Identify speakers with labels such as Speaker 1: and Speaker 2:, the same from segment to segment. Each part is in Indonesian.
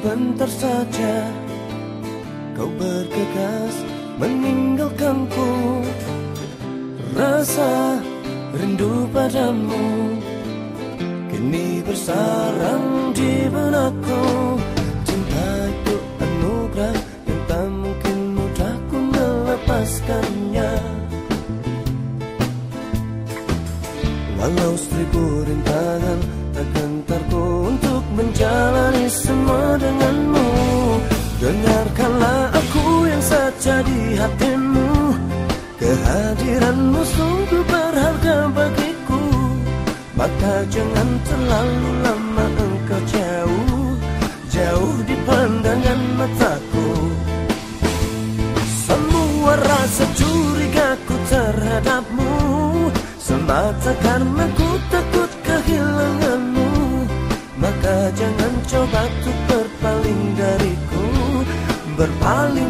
Speaker 1: sebentar saja. Kau bergegas meninggalkanku. Rasa rindu padamu. Kini bersarang di benakku. Cinta itu anugerah yang tak mungkin mudah ku melepaskannya. Walau seribu rintangan tak gentarku untuk menjalani Dengarkanlah aku yang saja di hatimu. Kehadiranmu sungguh berharga bagiku. Maka jangan terlalu lama engkau jauh. Jauh di pandangan mataku. Semua rasa curigaku terhadapmu. Semata karena ku takut Berpaling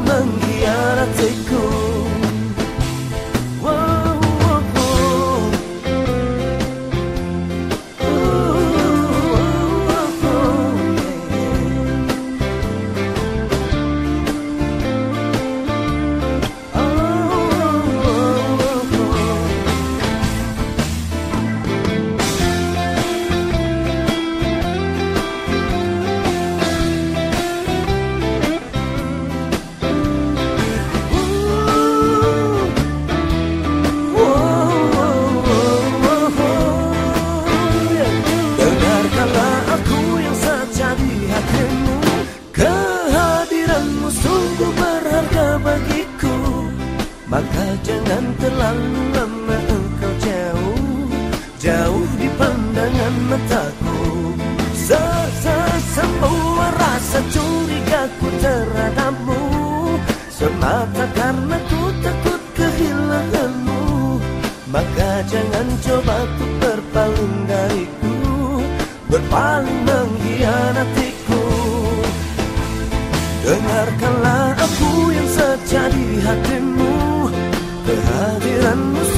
Speaker 1: Maka jangan terlalu lama engkau jauh. Jauh di pandangan mataku. Semua rasa curigaku terhadapmu. Semata karena ku takut kehilanganmu. Maka jangan coba untuk berpaling dariku. Berpaling mengkhianatiku. Dengarkanlah Sen bu